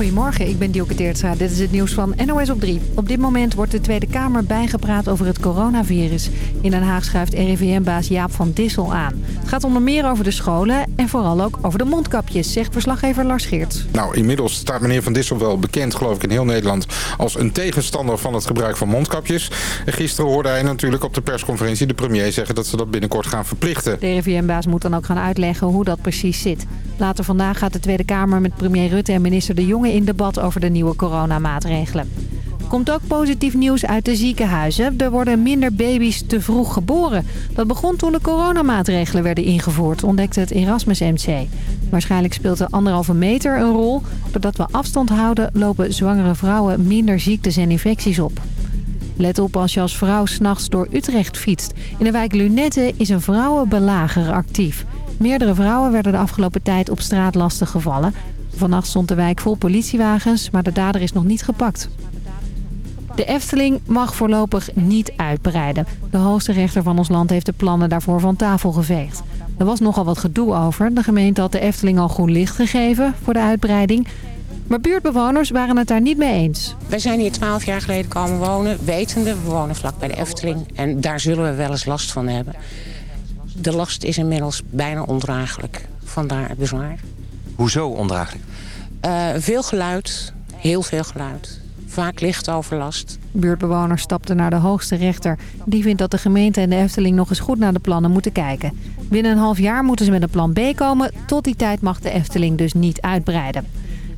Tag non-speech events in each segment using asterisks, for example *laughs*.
Goedemorgen, ik ben Dielke Teertstra. Dit is het nieuws van NOS op 3. Op dit moment wordt de Tweede Kamer bijgepraat over het coronavirus. In Den Haag schuift RIVM-baas Jaap van Dissel aan. Het gaat onder meer over de scholen en vooral ook over de mondkapjes, zegt verslaggever Lars Geert. Nou, inmiddels staat meneer van Dissel wel bekend, geloof ik, in heel Nederland... als een tegenstander van het gebruik van mondkapjes. En gisteren hoorde hij natuurlijk op de persconferentie de premier zeggen... dat ze dat binnenkort gaan verplichten. De RIVM-baas moet dan ook gaan uitleggen hoe dat precies zit. Later vandaag gaat de Tweede Kamer met premier Rutte en minister De Jonge in debat over de nieuwe coronamaatregelen. Komt ook positief nieuws uit de ziekenhuizen. Er worden minder baby's te vroeg geboren. Dat begon toen de coronamaatregelen werden ingevoerd, ontdekte het Erasmus MC. Waarschijnlijk speelt de anderhalve meter een rol. Doordat we afstand houden lopen zwangere vrouwen minder ziektes en infecties op. Let op als je als vrouw s'nachts door Utrecht fietst. In de wijk Lunette is een vrouwenbelager actief. Meerdere vrouwen werden de afgelopen tijd op straat lastig gevallen. Vannacht stond de wijk vol politiewagens, maar de dader is nog niet gepakt. De Efteling mag voorlopig niet uitbreiden. De hoogste rechter van ons land heeft de plannen daarvoor van tafel geveegd. Er was nogal wat gedoe over. De gemeente had de Efteling al groen licht gegeven voor de uitbreiding. Maar buurtbewoners waren het daar niet mee eens. Wij zijn hier twaalf jaar geleden komen wonen, wetende. We wonen vlak bij de Efteling en daar zullen we wel eens last van hebben. De last is inmiddels bijna ondraaglijk. Vandaar het bezwaar. Hoezo ondraaglijk? Uh, veel geluid, heel veel geluid. Vaak lichtoverlast. Buurtbewoners stapten naar de hoogste rechter. Die vindt dat de gemeente en de Efteling nog eens goed naar de plannen moeten kijken. Binnen een half jaar moeten ze met een plan B komen. Tot die tijd mag de Efteling dus niet uitbreiden.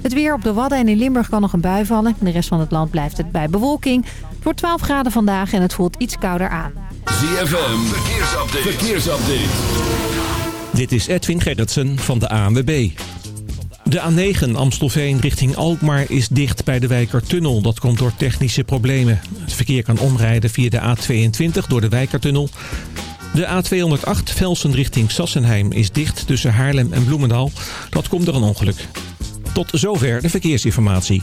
Het weer op de Wadden en in Limburg kan nog een bui vallen. In de rest van het land blijft het bij bewolking. Het wordt 12 graden vandaag en het voelt iets kouder aan. ZFM, verkeersupdate. verkeersupdate. Dit is Edwin Gerritsen van de ANWB. De A9 Amstelveen richting Alkmaar is dicht bij de Wijkertunnel. Dat komt door technische problemen. Het verkeer kan omrijden via de A22 door de Wijkertunnel. De A208 Velsen richting Sassenheim is dicht tussen Haarlem en Bloemendaal. Dat komt door een ongeluk. Tot zover de verkeersinformatie.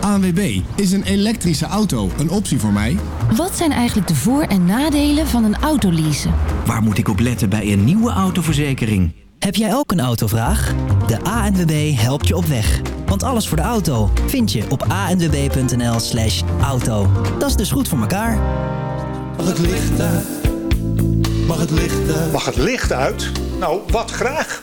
ANWB, is een elektrische auto een optie voor mij? Wat zijn eigenlijk de voor- en nadelen van een autoleasen? Waar moet ik op letten bij een nieuwe autoverzekering? Heb jij ook een autovraag? De ANWB helpt je op weg. Want alles voor de auto vind je op anwb.nl slash auto. Dat is dus goed voor elkaar. Mag het licht uit? Mag het licht uit? Mag het licht uit? Nou, wat graag.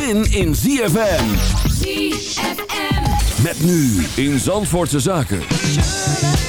zin in ZFM. ZFM. Met nu in Zandvoortse Zaken.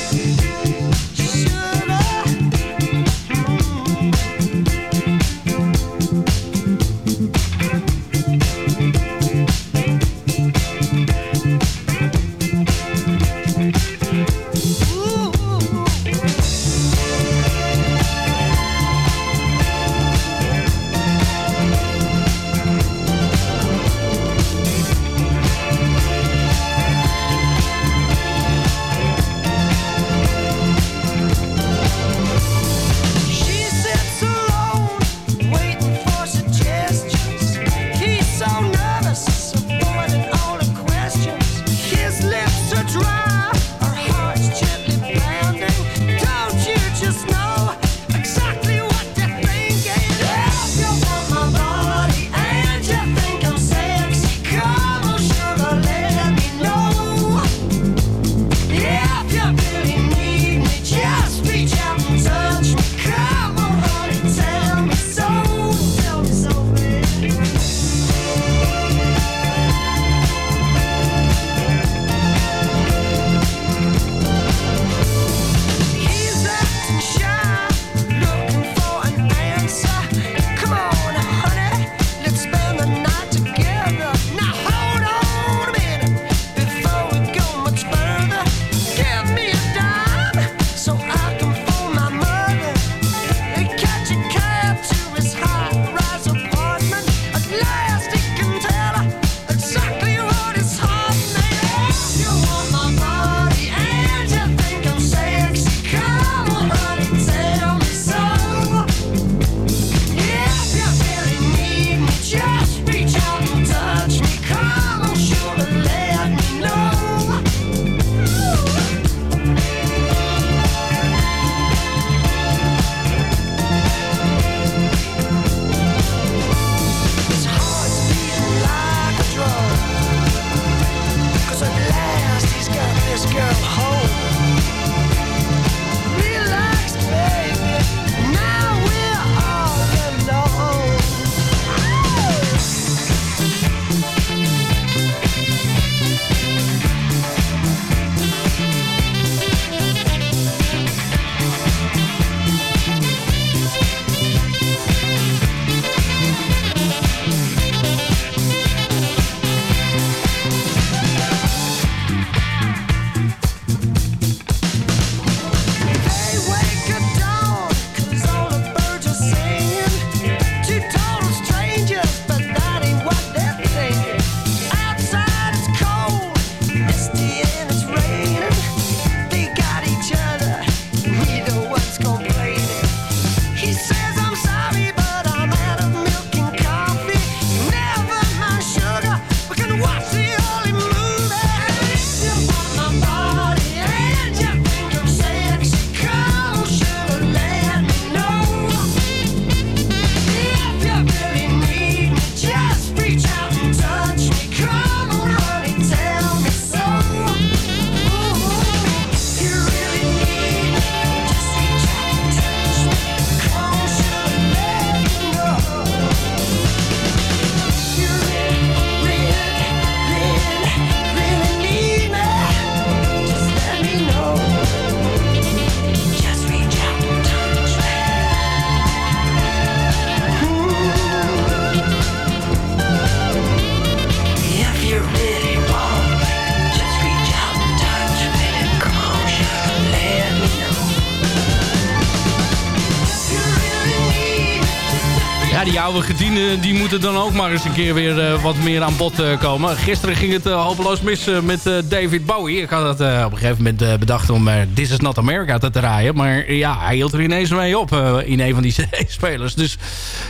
Die moeten dan ook maar eens een keer weer eh, wat meer aan bod eh, komen. Gisteren ging het eh, hopeloos mis met David Bowie. Ik had het eh, op een gegeven moment bedacht om This Is Not America te draaien. Maar ja, hij hield er ineens mee op in een van die *laughs* CD-spelers. Dus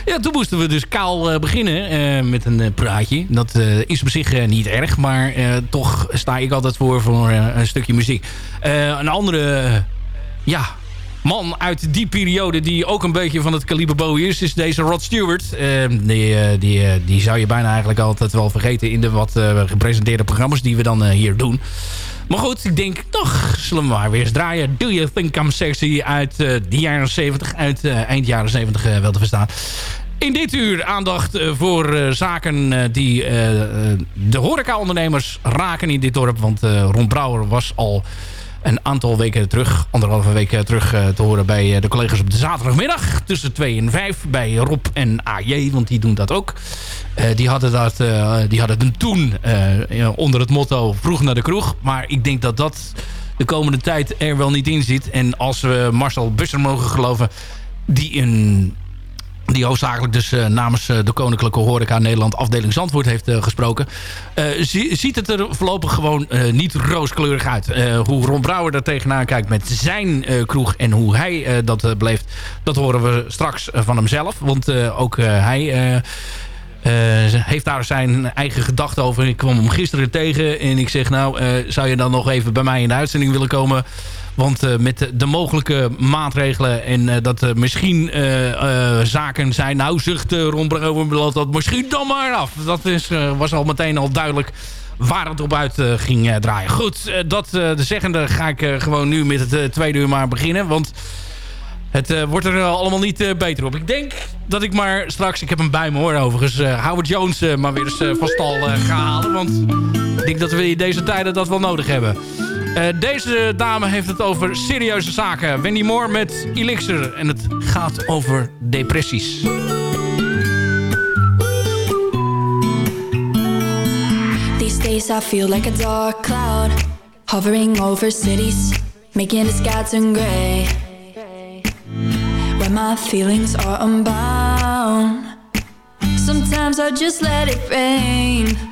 ja, toen moesten we dus kaal beginnen met een praatje. Dat is op zich niet erg, maar toch sta ik altijd voor voor een stukje muziek. Een andere... ja, man uit die periode die ook een beetje van het kaliber Bowie is... is deze Rod Stewart. Eh, die, eh, die, eh, die zou je bijna eigenlijk altijd wel vergeten... in de wat eh, gepresenteerde programma's die we dan hier doen. Maar goed, ik denk toch, zullen we maar weer draaien. Do You Think I'm Sexy uit de jaren 70. Uit eind jaren 70 eh, wel te verstaan. In dit uur aandacht voor zaken die de horecaondernemers raken in dit dorp. Want Ron Brouwer was al een aantal weken terug, anderhalve weken terug eh, te horen bij eh, de collega's op de zaterdagmiddag. Tussen 2 en 5 bij Rob en AJ, want die doen dat ook. Eh, die, hadden dat, eh, die hadden hem toen eh, onder het motto vroeg naar de kroeg. Maar ik denk dat dat de komende tijd er wel niet in zit. En als we Marcel Busser mogen geloven, die een die hoofdzakelijk dus eh, namens eh, de Koninklijke Horeca Nederland afdeling Zandvoort heeft eh, gesproken. zie- ziet het er voorlopig gewoon niet rooskleurig uit. Hoe Ron Brouwer er tegenaan kijkt met zijn kroeg en hoe hij dat beleeft, dat horen we straks van hemzelf. Want ook hij... heeft daar zijn eigen gedachten over. Ik kwam hem gisteren tegen en ik zeg nou, zou je dan nog even bij mij in de uitzending willen komen? Want eh, met de, mogelijke maatregelen en eh, dat er misschien eh, zaken zijn... Nou, zucht uh, Ron Brouwer, belooft dat misschien dan maar af. Dat is, was al meteen al duidelijk waar het op uit ging draaien. Goed, dat de zeggende ga ik gewoon nu met het tweede uur maar beginnen. Want het wordt er allemaal niet beter op. Ik denk dat ik maar straks, ik heb hem bij me hoor overigens... eh, Howard Jones maar weer eens van stal ga halen. Want ik denk dat we in deze tijden dat wel nodig hebben. Eh, deze dame heeft het over serieuze zaken. Wendy Moore met Elixir. En het gaat over depressies. These days I feel like a dark cloud hovering over cities, making the sky turn gray. When my feelings are unbound, sometimes I just let it rain.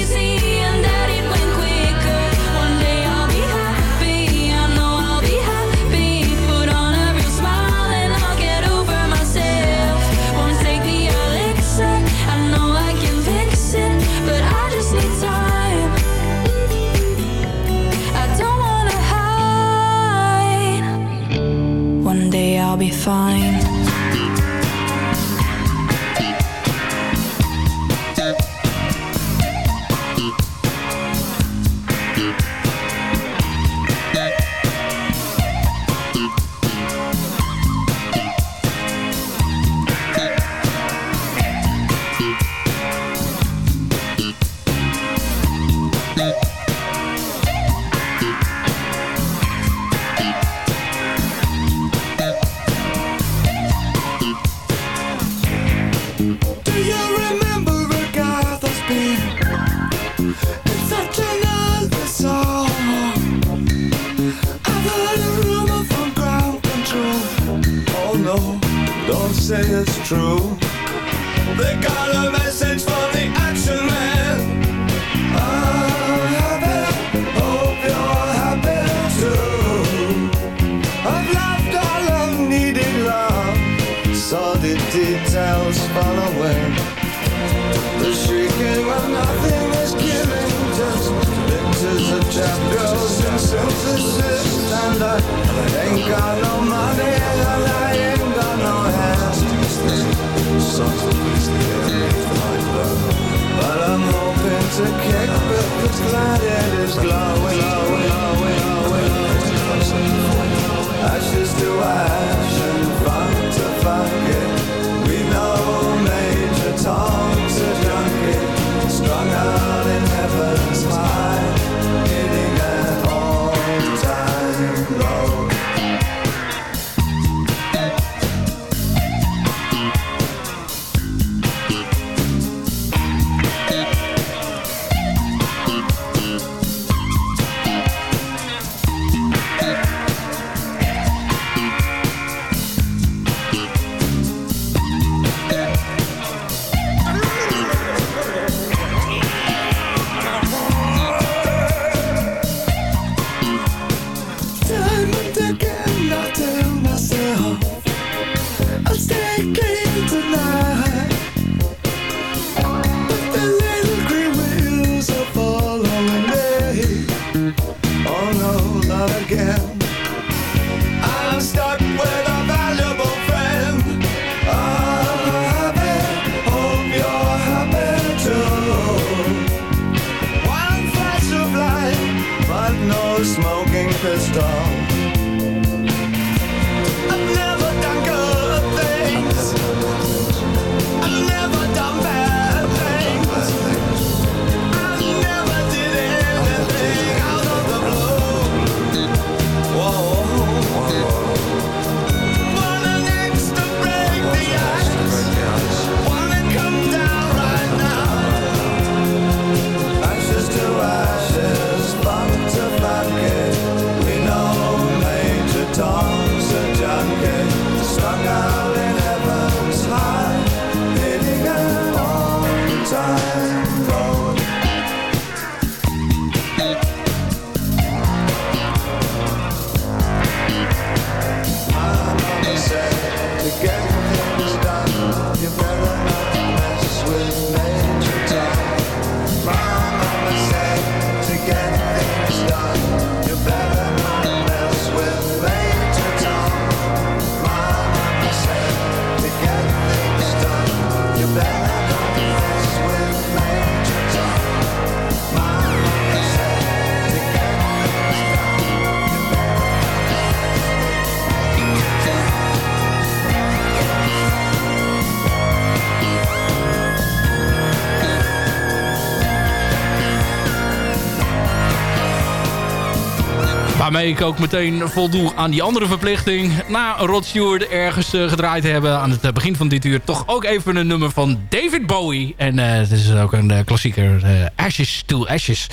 I'll be fine. True. Songs that please the earth like that. But I'm hoping to kick but the planet is glowing, glowing, glowing, ik ook meteen voldoe aan die andere verplichting. Na Rod Stewart ergens eh, gedraaid hebben aan het eh, begin van dit uur... toch ook even een nummer van David Bowie. En eh, het is ook een klassieker, Ashes to Ashes.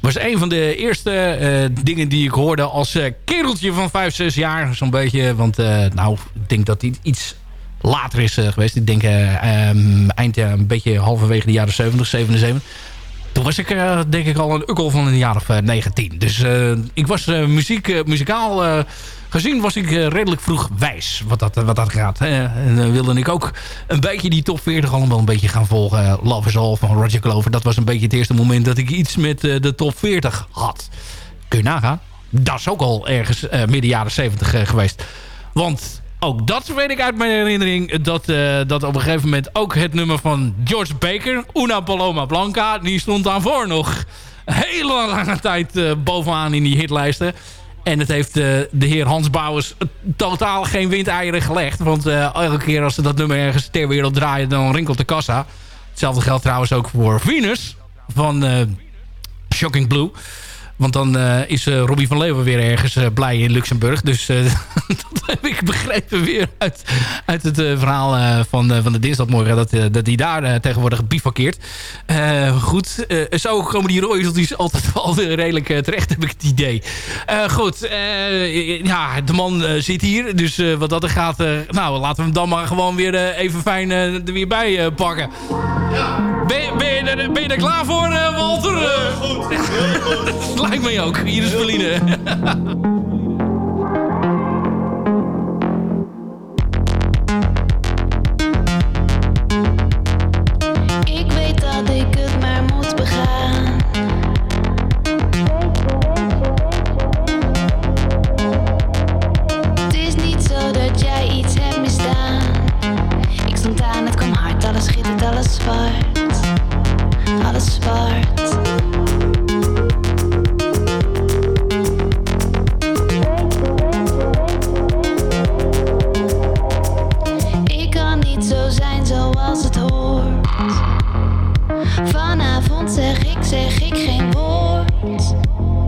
Was een van de eerste dingen die ik hoorde als kereltje van 5, 6 jaar. Zo'n beetje, want nou, ik denk dat hij iets later is geweest. Ik denk eh, ehm, eind, een beetje halverwege de jaren 70, 77. Was ik eh, denk ik al een ukkel van een jaar of eh, 19. Dus eh, ik was muziek, muzikaal gezien was ik redelijk vroeg wijs wat dat, wat dat gaat. en dan wilde ik ook een beetje die top 40 allemaal een beetje gaan volgen. Love is All van Roger Glover. Dat was een beetje het eerste moment dat ik iets met de top 40 had. Kun je nagaan. Dat is ook al ergens midden jaren 70 eh, geweest. Want ook dat weet ik uit mijn herinnering. Dat, eh, dat op een gegeven moment ook het nummer van George Baker... Una Paloma Blanca, die stond daarvoor nog hele lange tijd eh, bovenaan in die hitlijsten. En het heeft eh, de heer Hans Bouwers totaal geen windeieren gelegd. Want elke keer als ze dat nummer ergens ter wereld draaien... dan rinkelt de kassa. Hetzelfde geldt trouwens ook voor Venus van Shocking Blue. Want dan eh, is eh, Robbie van Leeuwen weer ergens eh, blij in Luxemburg. Dus *laughs* dat heb ik begrepen weer uit, uit het verhaal van, van de dinsdagmorgen. Dat, eh, dat hij daar tegenwoordig bivakkeert. Goed, zo komen die royalties altijd *laughs* wel weer redelijk terecht, heb ik het idee. Goed, ja, de man zit hier. Dus wat dat er gaat, nou laten we hem dan maar gewoon weer even fijn er weer bij pakken. Ben, je- ben, je er, ben je er klaar voor, Walter? Heel goed, heel goed. *laughs* Lijkt mij ook. Hier is Feline. Ik weet dat ik het maar moet begaan. Het is niet zo dat jij iets hebt misdaan. Ik stond aan, het kwam hard, alles schittert, alles zwart. Alles zwart. Zeg ik, zeg ik geen woord.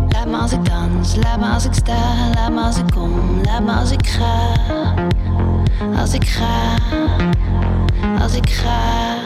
Laat me als ik dans, laat me als ik sta, laat me als ik kom, laat me als ik ga. Als ik ga, als ik ga.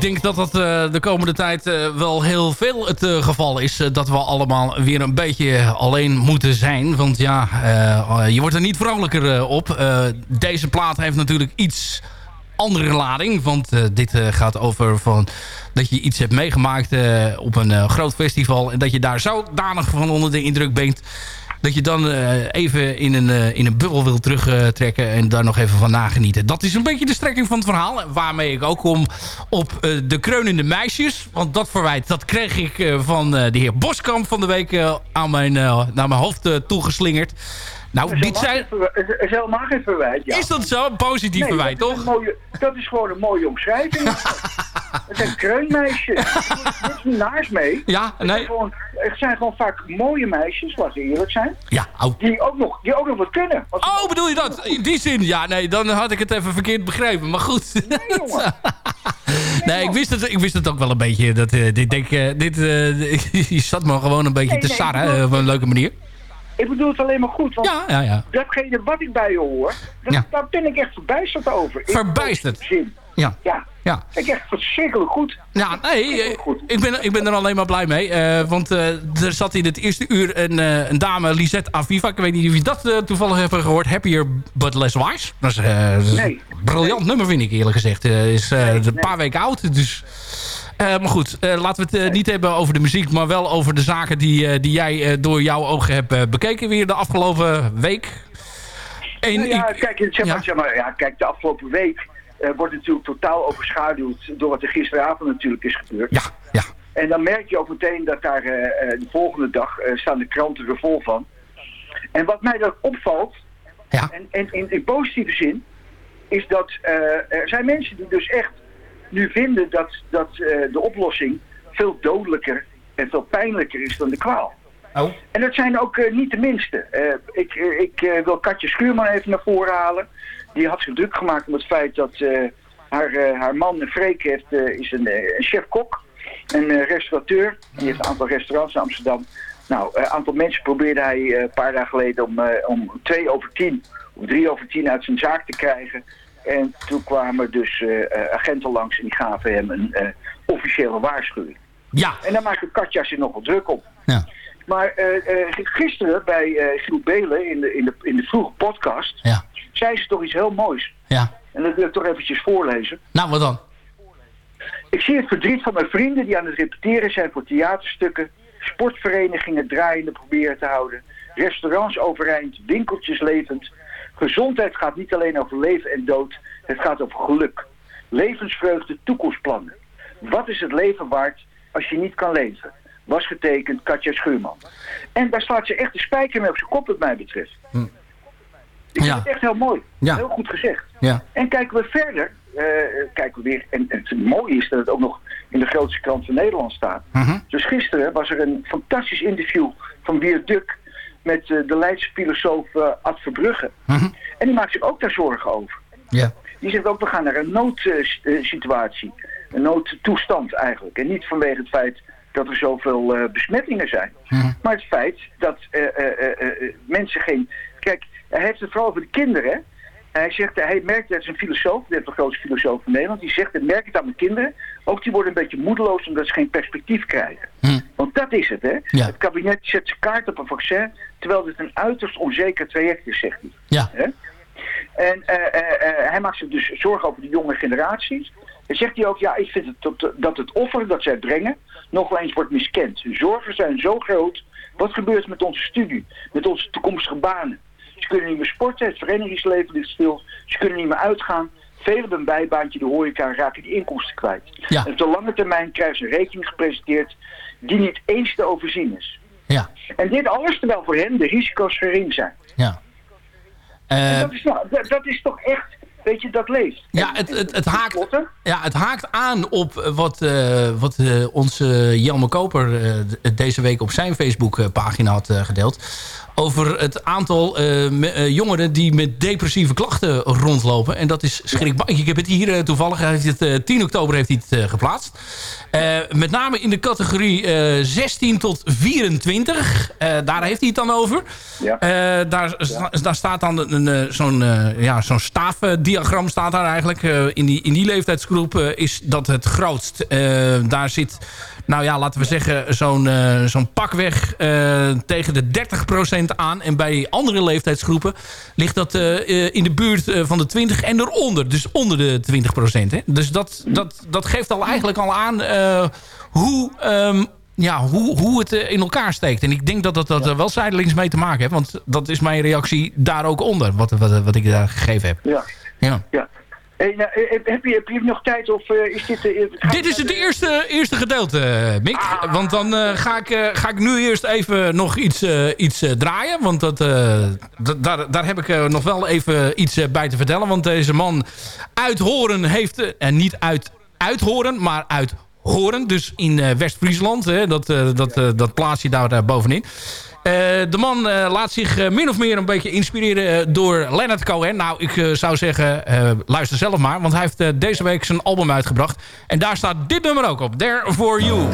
Ik denk dat dat eh, de komende tijd eh, wel heel veel het eh, geval is. dat we allemaal weer een beetje alleen moeten zijn. Want ja, eh, je wordt er niet vrolijker op. Deze plaat heeft natuurlijk iets andere lading. Want dit gaat over van dat je iets hebt meegemaakt op een groot festival. En dat je daar zodanig van onder de indruk bent. Dat je dan eh, even in een, eh, in een bubbel wil terugtrekken en daar nog even van nagenieten. Dat is een beetje de strekking van het verhaal. Waarmee ik ook kom op eh, de kreunende meisjes. Want dat verwijt, dat kreeg ik van de heer Boskamp van de week aan mijn, naar mijn hoofd toegeslingerd. Nou, dit zijn... Het is helemaal geen verwijt. Ja. Is dat zo? Een positief Nee, verwijt, dat is toch? mooie- dat is gewoon een mooie omschrijving. *laughs* het zijn kreunmeisjes. *laughs* Er is niet naars mee. Ja, Het nee. zijn gewoon, het zijn gewoon vaak mooie meisjes, laten we eerlijk zijn. Ja, oh. Die ook nog, die ook nog wat kunnen. Oh, bedoel je dat? In die zin? Ja, nee, dan had ik het even verkeerd begrepen. Maar goed. Nee, *laughs* ik wist het, ik wist het ook wel een beetje. Dat, eh, dit, denk, eh, dit, eh, *laughs* je zat me gewoon een beetje Nee, te nee, sarren op een leuke manier. Ik bedoel het alleen maar goed. Want Ja, ja, ja. datgene wat ik bij je hoor, dat, daar ben ik echt verbijsterd over. Verbijsterd? Ja. Ja. Ja. Ik echt verschrikkelijk goed. Ja, nee, eh, ik ben, ik ben er alleen maar blij mee. eh, want eh, er zat in het eerste uur een, een dame, Lisette Aviva. Ik weet niet of je dat toevallig hebt gehoord. Happier but less wise. Dat is, Nee. een briljant nummer, vind ik eerlijk gezegd. Is een paar weken oud, dus... maar goed, laten we het niet hebben over de muziek... maar wel over de zaken die, die jij door jouw ogen hebt bekeken... weer de afgelopen week. En Nou ja, ik- kijk, zeg maar, zeg maar, ja, kijk, de afgelopen week wordt natuurlijk totaal overschaduwd door wat er gisteravond natuurlijk is gebeurd. Ja, ja. En dan merk je ook meteen dat daar eh, eh, de volgende dag eh, staan de kranten er vol van. En wat mij dan opvalt, en, en in, in positieve zin, is dat eh, er zijn mensen die dus echt nu vinden dat, dat eh, de oplossing veel dodelijker en veel pijnlijker is dan de kwaal. Oh. En dat zijn ook eh, niet de minste. Eh, ik eh, ik eh, wil Katje Schuurman even naar voren halen. Die had zich druk gemaakt om het feit dat eh, haar, eh, haar man Freek heeft, eh, is een, een chef-kok. Een restaurateur. Die heeft een aantal restaurants in Amsterdam. Nou, een aantal mensen probeerde hij een paar dagen geleden om, om twee over tien of drie over tien uit zijn zaak te krijgen. En toen kwamen dus agenten langs en die gaven hem een officiële waarschuwing. Ja. En daar maakte Katja zich nogal druk op. Ja. Maar gisteren bij Giel Belen in de, in, de, in de vroege podcast... Ja. Zei ze toch iets heel moois. Ja. En dat wil ik toch eventjes voorlezen. Nou, wat dan? Ik zie het verdriet van mijn vrienden die aan het repeteren zijn voor theaterstukken... sportverenigingen draaiende proberen te houden... restaurants overeind, winkeltjes levend... Gezondheid gaat niet alleen over leven en dood, het gaat over geluk. Levensvreugde, toekomstplannen. Wat is het leven waard als je niet kan leven? Was getekend Katja Schuurman. En daar slaat ze echt de spijker mee op zijn kop wat mij betreft. Ik vind het echt heel mooi. Heel goed gezegd. Ja. En kijken we verder, eh, kijken we weer, en, en het mooie is dat het ook nog in de grootste krant van Nederland staat. Dus gisteren was er een fantastisch interview van Wier Duk met eh, de Leidse filosoof eh, Ad Verbrugge. En die maakt zich ook daar zorgen over. Ja. Die zegt ook, we gaan naar een noodsituatie. Een noodtoestand eigenlijk. En niet vanwege het feit dat er zoveel besmettingen zijn. Maar het feit dat mensen geen... Hij heeft het vooral over de kinderen. Hij zegt, hij merkt, dat is een filosoof, de grootste filosoof van Nederland, die zegt, ik merk het aan mijn kinderen, ook die worden een beetje moedeloos omdat ze geen perspectief krijgen. Want dat is het, hè. Ja. Het kabinet zet zijn kaart op een vaccin, terwijl dit een uiterst onzeker traject is, zegt hij. Ja. Hè? En eh, eh, eh, hij maakt zich dus zorgen over de jonge generaties. En zegt hij ook, ja, ik vind het dat, dat het offer dat zij brengen nog wel eens wordt miskend. Hun zorgen zijn zo groot. Wat gebeurt met onze studie? Met onze toekomstige banen? Ze kunnen niet meer sporten, het verenigingsleven ligt stil. Ze kunnen niet meer uitgaan. Velen hebben een bijbaantje, de horeca, en raken die inkomsten kwijt. Ja. En op de lange termijn krijgen ze een rekening gepresenteerd die niet eens te overzien is. Ja. En dit alles terwijl voor hen de risico's gering zijn. Ja. En Eh, dat, is nou, dat, dat is toch echt, weet je, dat leeft. Ja, het, het, het, haakt, ja, het haakt aan op wat, eh, wat eh, onze Jelme Koper deze week op zijn Facebookpagina had gedeeld. Over het aantal eh, eh, jongeren die met depressieve klachten rondlopen. En dat is schrikbarend. Ik heb het hier eh, toevallig, heeft het, eh, 10 oktober heeft hij het geplaatst. Met name in de categorie eh, 16 tot 24. Eh, daar heeft hij het dan over. Eh, daar, daar staat dan een, zo'n ja, zo'n staafdiagram staat daar eigenlijk. In, die, in die leeftijdsgroep is dat het grootst. Daar zit, nou ja, laten we zeggen, zo'n eh, zo'n pakweg eh, tegen de 30% aan. En bij andere leeftijdsgroepen ligt dat eh, in de buurt van de 20 en eronder. Dus onder de 20%. Hè? Dus dat, dat, dat geeft al eigenlijk al aan hoe... ehm, ja, hoe, hoe het in elkaar steekt. En ik denk dat dat, dat er wel zijdelings mee te maken heeft. Want dat is mijn reactie daar ook onder. Wat, wat, wat ik daar gegeven heb. Ja. Ja. ja. Hey, nou, eh, heb, je, heb je nog tijd of eh, is dit... eh, Dit is het eerste, eerste gedeelte, eh, Mick. Want dan eh, ga, ik, eh, ga ik nu eerst even nog iets, eh, iets eh, draaien. Want dat, eh, daar, daar heb ik eh, nog wel even iets eh, bij te vertellen. Want deze man uit Horen heeft... eh, en niet uit Uithoren, maar uit Horen. Dus in eh, West-Friesland. Dat, eh, dat, eh, dat daar, bovenin. De man laat zich min of meer een beetje inspireren door Leonard Cohen. Nou, ik zou zeggen, luister zelf maar. Want hij heeft deze week zijn album uitgebracht. En daar staat dit nummer ook op. There For You.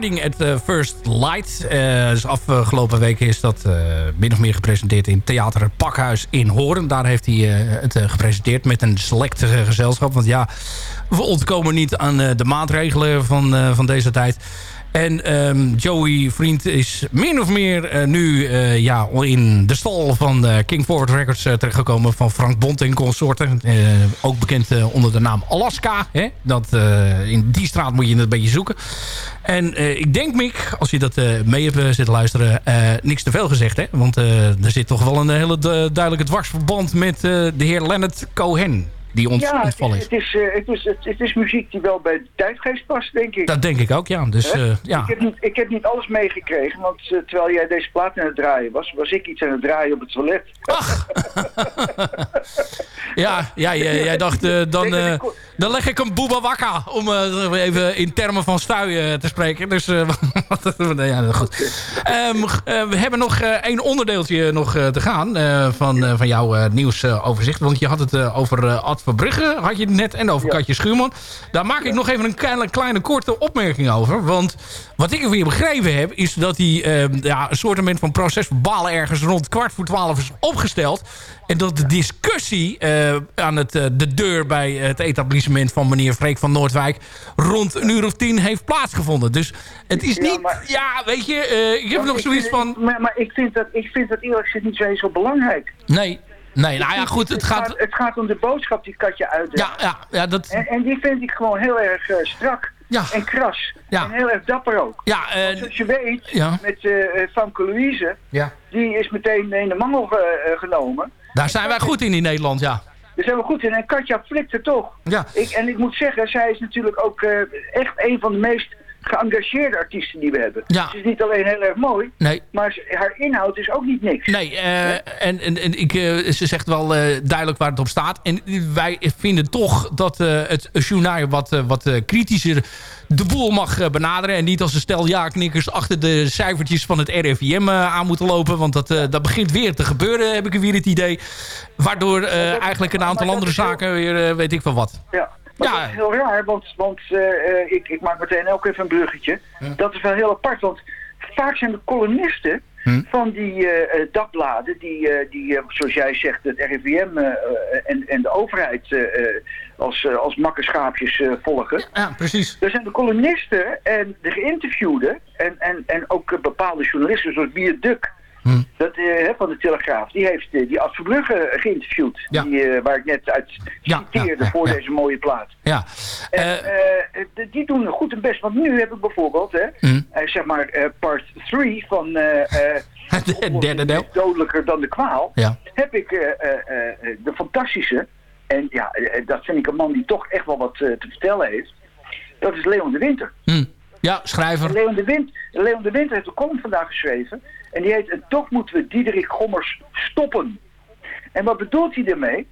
Heet Hiding at the First Light. Eh, dus afgelopen week is dat eh, min of meer gepresenteerd in Theater Pakhuis in Hoorn. Daar heeft hij eh, het gepresenteerd met een select gezelschap. Want ja, we ontkomen niet aan de maatregelen van, van deze tijd. En ehm, Joey Vriend is min of meer eh, nu eh, ja, in de stal van eh, King Forward Records terechtgekomen. Van Frank Bont en consorten. Ook bekend onder de naam Alaska. Hè? Dat, in die straat moet je het een beetje zoeken. En ik denk, Mick, als je dat mee hebt zitten luisteren... niks te veel gezegd, hè? Want er zit toch wel een hele du- duidelijke dwarsverband met de heer Leonard Cohen. Die ons ja, ontvallen is. het is, eh, het, is, het, het is muziek die wel bij de tijdgeest past, denk ik. Dat denk ik ook, ja. Dus eh, ja. ik, heb niet, ik heb niet alles meegekregen, want eh, terwijl jij deze plaat aan het draaien was, was ik iets aan het draaien op het toilet. *laughs* Ja, ja jij, jij dacht, dan, dan leg ik een boeba wakka. Om eh, even in termen van stuien te spreken. Dus eh, *laughs* wat- ja, goed. Ehm, eh, we hebben nog eh, één onderdeeltje nog eh, te gaan eh, van, eh, van jouw eh, nieuwsoverzicht. Want je had het eh, over eh, Ad Verbrugge, had je het net, en over Katje Schuurman. Daar maak ik nog even een kleine, kleine korte opmerking over. Want wat ik weer begrepen heb, is dat hij eh, ja, een soort van proces verbalen ergens rond kwart voor twaalf is opgesteld. En dat de discussie eh, aan het, eh, de deur bij het etablissement van meneer Freek van Noordwijk rond een uur of tien heeft plaatsgevonden. Dus het is niet... Ja, weet je, eh, ik heb Ja, nog zoiets vind- van... Maar, maar ik, vind dat, ik vind dat eerlijk gezegd niet zo zo belangrijk. Nee, nee, nou ja, goed, het gaat... Het gaat om de boodschap die Katje uitdraagt. Ja, ja, ja, dat... En, en die vind ik gewoon heel erg eh, strak en kras. Ja. En heel erg dapper ook. Ja, Want zoals je weet, ja. met eh, eh, Famke Louise, Ja. die is meteen in de mangel ge- eh, genomen. Daar zijn wij goed in in Nederland, ja. Daar zijn we goed in. En Katja flikt er toch. Ja. Ik, en ik moet zeggen, zij is natuurlijk ook eh, echt een van de meest geëngageerde artiesten die we hebben. Ja. Ze is niet alleen heel erg mooi, Nee. maar haar inhoud is ook niet niks. Nee, eh, en, en, en ik, eh, ze zegt wel eh, duidelijk waar het op staat. En wij vinden toch dat het journaal wat, wat kritischer de boel mag benaderen. En niet als een stel ja-knikkers achter de cijfertjes van het RIVM aan moeten lopen. Want dat, dat begint weer te gebeuren, heb ik weer het idee. Waardoor eigenlijk een aantal andere zaken weer, weet ik van wat. Ja. Maar Ja. dat is heel raar, want, want eh, eh, ik, ik maak meteen ook even een bruggetje. Dat is wel heel apart, want vaak zijn de kolonisten Hm. van die eh, dagbladen, die, die zoals jij zegt, het RIVM en, en de overheid als, als makkerschaapjes volgen. Ja, precies. Er zijn de kolonisten en de geïnterviewden en, en, en ook bepaalde journalisten zoals Bier Duk, Hm. dat, eh, van de Telegraaf, die heeft eh, die Ad Verbrugge geïnterviewd, die, eh, waar ik net uit citeerde voor deze mooie plaat. Ja. En, die doen goed en best. Want nu heb ik bijvoorbeeld, hè, Hm. eh, zeg maar, part 3 van *laughs* De derde deel. Dodelijker dan de kwaal. Heb ik de fantastische, en ja, dat vind ik een man die toch echt wel wat te vertellen heeft. Dat is Leon de Winter. Hm. Ja, schrijver. Leon de, Win- Leon de Winter heeft een column vandaag geschreven. En die heet En toch moeten we Diederik Gommers stoppen. En wat bedoelt hij daarmee?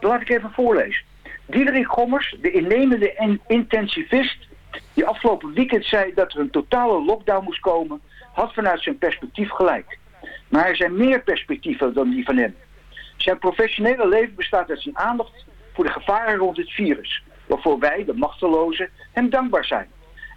Dat laat ik even voorlezen. Diederik Gommers, de innemende en intensivist... die afgelopen weekend zei dat er een totale lockdown moest komen... had vanuit zijn perspectief gelijk. Maar er zijn meer perspectieven dan die van hem. Zijn professionele leven bestaat uit zijn aandacht voor de gevaren rond het virus. Waarvoor wij, de machtelozen, hem dankbaar zijn.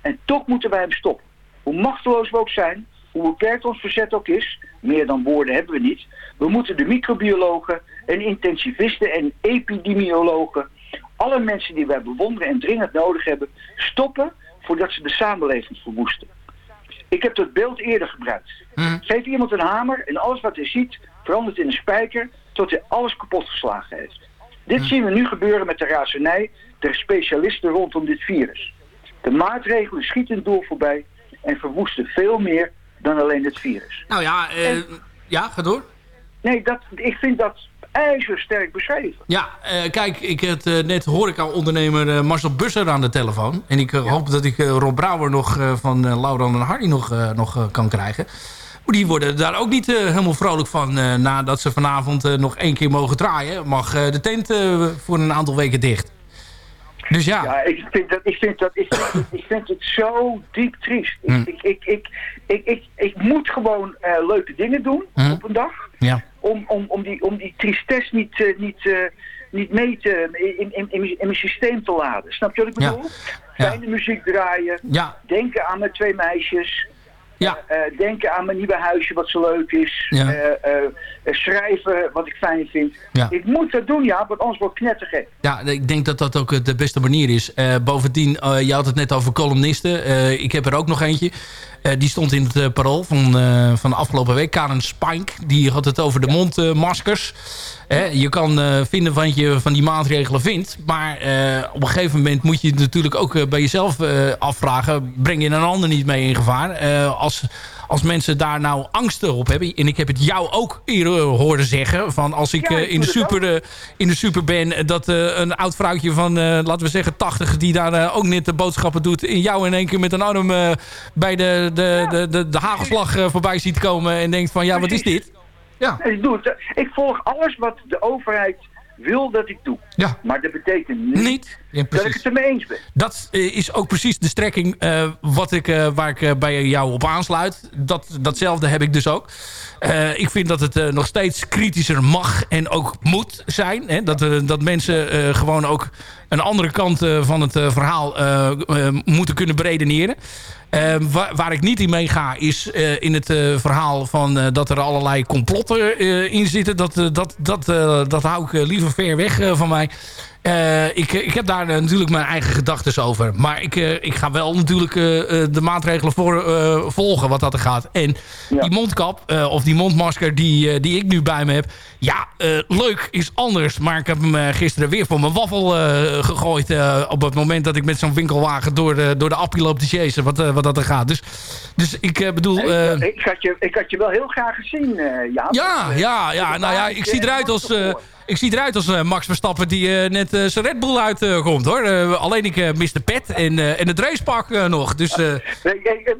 En toch moeten wij hem stoppen. Hoe machteloos we ook zijn, hoe beperkt ons verzet ook is, meer dan woorden hebben we niet. We moeten de microbiologen en intensivisten en epidemiologen, alle mensen die wij bewonderen en dringend nodig hebben, stoppen voordat ze de samenleving verwoesten. Ik heb dat beeld eerder gebruikt. Geef iemand een hamer en alles wat hij ziet verandert in een spijker tot hij alles kapotgeslagen heeft. Dit zien we nu gebeuren met de razernij der specialisten rondom dit virus. De maatregelen schieten doel voorbij en verwoesten veel meer dan alleen het virus. Nou ja, eh, ja, ga door. Nee, dat, ik vind dat ijzersterk beschreven. Ja, eh, kijk, ik had eh, net horeca-ondernemer Marcel Busser aan de telefoon. En ik hoop dat ik Rob Brouwer nog eh, van uh, Laura en Hardy nog, eh, nog eh, kan krijgen. Maar die worden daar ook niet eh, helemaal vrolijk van. eh, nadat ze vanavond eh, nog één keer mogen draaien... mag eh, de tent eh, voor een aantal weken dicht. Dus ja. Ja, ik vind, dat, ik vind, dat, ik vind, het- ik vind het zo diep triest. Hm. Ik, ik, ik, ik, ik, ik moet gewoon eh, leuke dingen doen Hm. op een dag. Ja. Om, om, om, die, om die tristesse niet, eh, niet, eh, niet mee te, in, in, in, mijn- in mijn systeem te laden. Snap je wat ik Ja. bedoel? Fijne muziek draaien. Ja. Denken aan mijn twee meisjes. Ja. Eh, eh, denken aan mijn nieuwe huisje wat zo leuk is. Ja. Eh, schrijven wat ik fijn vind. Ja. Ik moet dat doen, ja, want anders word ik knettergek. Ja, ik denk dat dat ook de beste manier is. Bovendien, je had het net over columnisten. Ik heb er ook nog eentje. Die stond in het parool van, van de afgelopen week. Karen Spink. Die had het over de mondmaskers. Je kan eh, vinden wat je van die maatregelen vindt. Maar eh, op een gegeven moment moet je natuurlijk ook eh, bij jezelf afvragen... breng je een ander niet mee in gevaar? Als, als mensen daar nou angsten op hebben... en ik heb het jou ook eerder horen zeggen... van als ik Ja, in, de het super, in de super ben... dat een oud vrouwtje van, laten we zeggen, 80... die daar ook net de boodschappen doet... in jou in één keer met een arm bij de, de, de, de, de hagelslag voorbij ziet komen... en denkt van, ja, wat is dit? Ja. Ik, doe het. ik volg alles wat de overheid wil dat ik doe. Ja. Maar dat betekent niet, Niet. Ja, dat ik het ermee eens ben. Dat eh, is ook precies de strekking eh, wat ik, eh, waar ik bij jou op aansluit. Dat, datzelfde heb ik dus ook. Ik vind dat het nog steeds kritischer mag en ook moet zijn. Hè? Dat, dat mensen gewoon ook een andere kant van het verhaal moeten kunnen beredeneren. Waar, waar ik niet in meega is in het verhaal van dat er allerlei complotten in zitten. Dat, dat, dat, dat hou ik liever ver weg van mij. Eh, ik, ik heb daar eh, natuurlijk mijn eigen gedachten over. Maar ik, eh, ik ga wel natuurlijk de maatregelen voor, volgen wat dat er gaat. En die mondkap of die mondmasker die, die ik nu bij me heb... Ja, eh, leuk is anders. Maar ik heb hem eh, gisteren weer voor mijn waffel eh, gegooid... op het moment dat ik met zo'n winkelwagen door de, door de appie loop te chasen. Wat, wat dat er gaat. Dus, dus ik bedoel... eh, ik, had je, ik had je wel heel graag gezien, Jaap. ja, ja, ja. Nou ja, ik zie eruit als... ik zie eruit als Max Verstappen die net zijn Red Bull uitkomt, hoor. Alleen ik mis de pet en, en het racepak nog. Dus *laughs*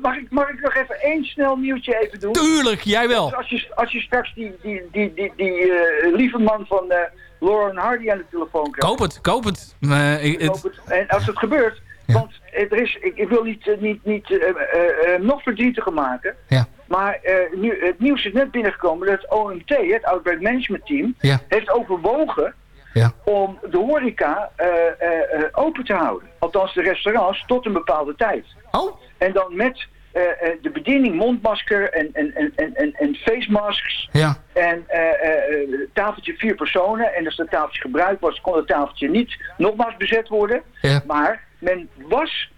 Mag ik, mag ik nog even één snel nieuwtje even doen? Tuurlijk, jij wel. Dus als, je, als je straks die, die, die, die, die lieve man van eh Lauren Hardy aan de telefoon krijgt. koop het, koop het. Eh, ik- het- Koop het. En als het gebeurt, want er is, ik, ik wil niet, eh, niet, niet eh, eh, eh, nog verdrietiger maken. Ja. Maar eh, nu, het nieuws is net binnengekomen dat het OMT, het Outbreak Management Team, Ja. heeft overwogen Ja. om de horeca eh, eh, eh, open te houden. Althans de restaurants tot een bepaalde tijd. Oh. En dan met eh, eh, de bediening mondmasker en, en, en, en, en, face masks. Ja. En eh, tafeltje vier personen. En als dat tafeltje gebruikt was, kon het tafeltje niet nogmaals bezet worden. Ja. Maar men was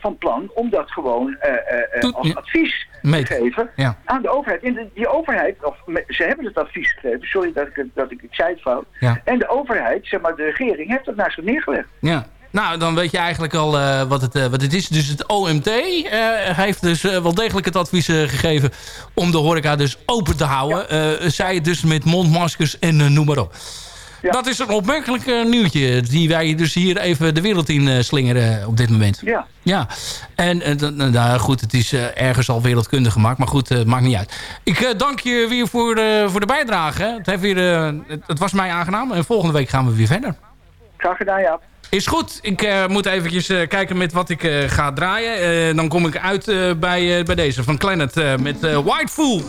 van plan om dat gewoon als advies Meet. te geven Ja. aan de overheid. En de, die overheid, of me- ze hebben het advies gegeven, sorry dat ik, het- dat ik, ik zei het fout. Ja. En de overheid, zeg maar de regering, heeft dat naar zich neergelegd. Ja. Nou, dan weet je eigenlijk al eh, wat, het, eh, wat het is. Dus het OMT eh, heeft dus wel degelijk het advies gegeven... om de horeca dus open te houden. Zij het dus met mondmaskers en noem maar op. Dat is een opmerkelijk nieuwtje... die wij dus hier even de wereld in slingeren op dit moment. Ja. Ja, en dan- nou, goed, het is ergens al wereldkundig gemaakt. Maar goed, het maakt niet uit. Ik dank je weer voor, de voor de bijdrage. Het, heeft weer, het, het was mij aangenaam. En volgende week gaan we weer verder. Graag gedaan, ja. Is goed. Ik eh, moet eventjes eh, kijken met wat ik eh, ga draaien. Dan kom ik uit bij, bij deze van eh, met White Fool.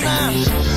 Now.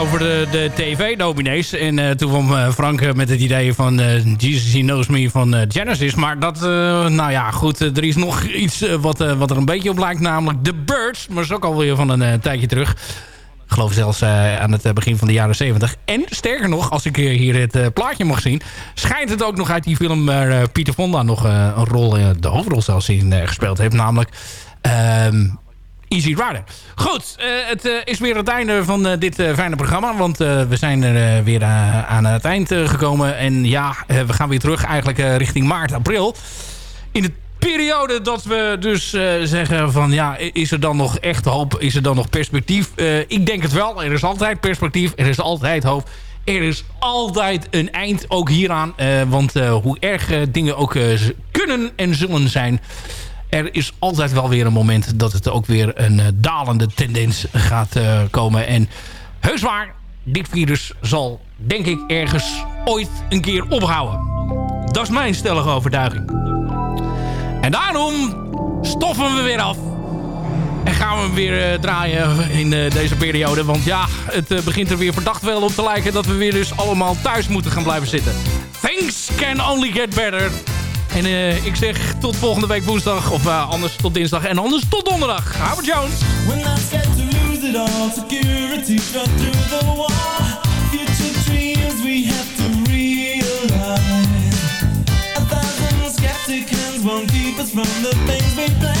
Over de, de tv-dominees. En eh, toen kwam eh, Frank eh, met het idee van Jesus He Knows Me van Genesis. Maar dat, nou ja, goed. er is nog iets wat, wat er een beetje op lijkt. Namelijk The Birds. Maar is ook alweer van een tijdje terug. Ik geloof zelfs aan het begin van de jaren 70. En sterker nog, als ik hier het plaatje mag zien... schijnt het ook nog uit die film waar eh, Pieter Fonda nog een rol, de hoofdrol zelfs in gespeeld heeft. Namelijk ehm, Easy Rider. Goed, eh, het eh, is weer het einde van eh, dit fijne programma. Want we zijn er weer aan het eind gekomen. En ja, we gaan weer terug eigenlijk richting maart, april. In de periode dat we dus zeggen van... ja, is er dan nog echt hoop? Is er dan nog perspectief? Ik denk het wel. Er is altijd perspectief. Er is altijd hoop. Er is altijd een eind ook hieraan. eh, want hoe erg dingen ook kunnen en zullen zijn... er is altijd wel weer een moment dat het ook weer een eh, dalende tendens gaat eh, komen. En heus waar, dit virus zal denk ik ergens ooit een keer ophouden. Dat is mijn stellige overtuiging. En daarom stoffen we weer af. En gaan we weer eh, draaien in deze periode. Want ja, het begint er weer verdacht wel op te lijken... dat we weer dus allemaal thuis moeten gaan blijven zitten. Things can only get better. En eh, ik zeg tot volgende week woensdag. Of eh, anders tot dinsdag. En anders tot donderdag. Howard Jones. Scared to it all. Security won't keep us from the things we plan.